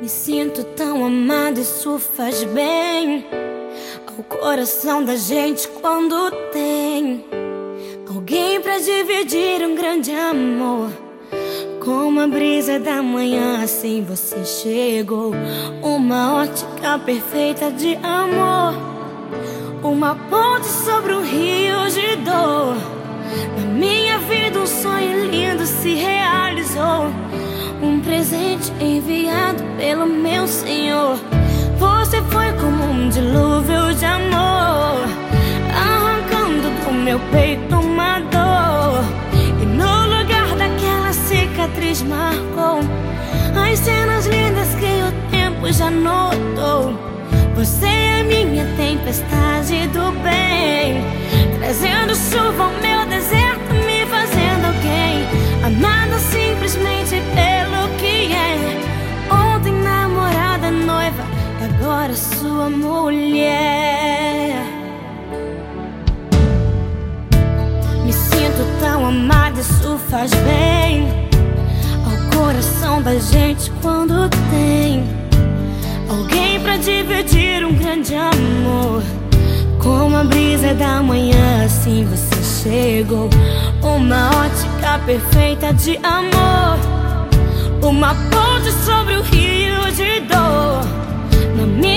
Me sinto tão amada, isso faz bem ao coração da gente quando tem alguém pra dividir um grande amor. Como a brisa da manhã, assim você chegou. Uma ótica perfeita de amor. Uma ponte sobre um rio de dor. Na minha vida, um sonho lindo se realizou. Um presente pelo meu Senhor. Você foi como um dilúvio de amor, arrancando do meu peito uma dor. E no lugar daquela cicatriz marcou as cenas lindas que o tempo já notou. Você é minha tempestade do amada, isso faz bem ao coração da gente quando tem alguém pra dividir um grande amor. Como a brisa da manhã, assim você chegou. Uma ótica perfeita de amor. Uma ponte sobre o rio de dor. Na minha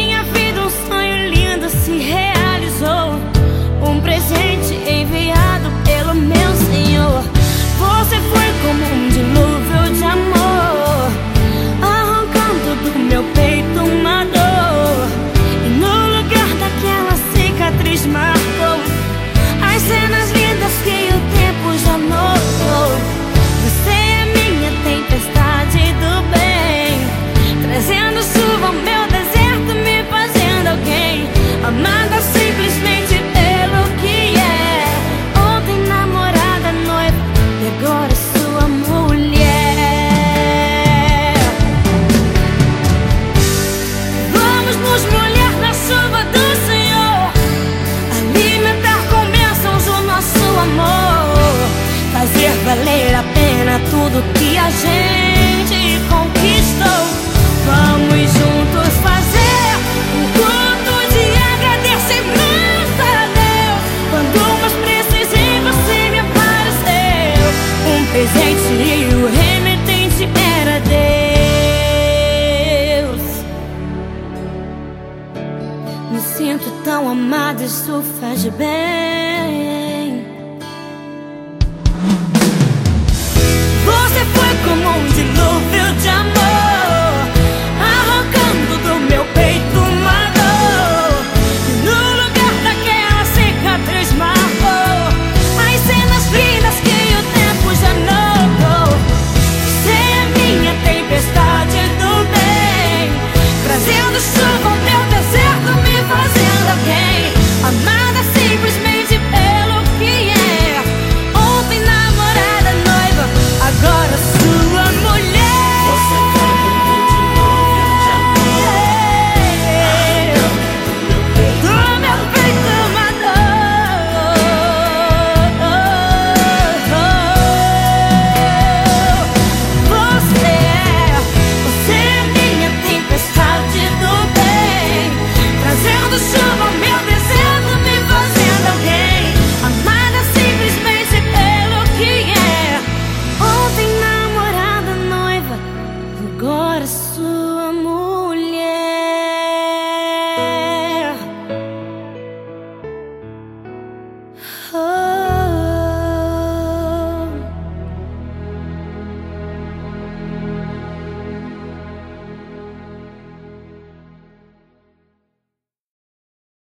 Me sinto tão amada, isso faz bem.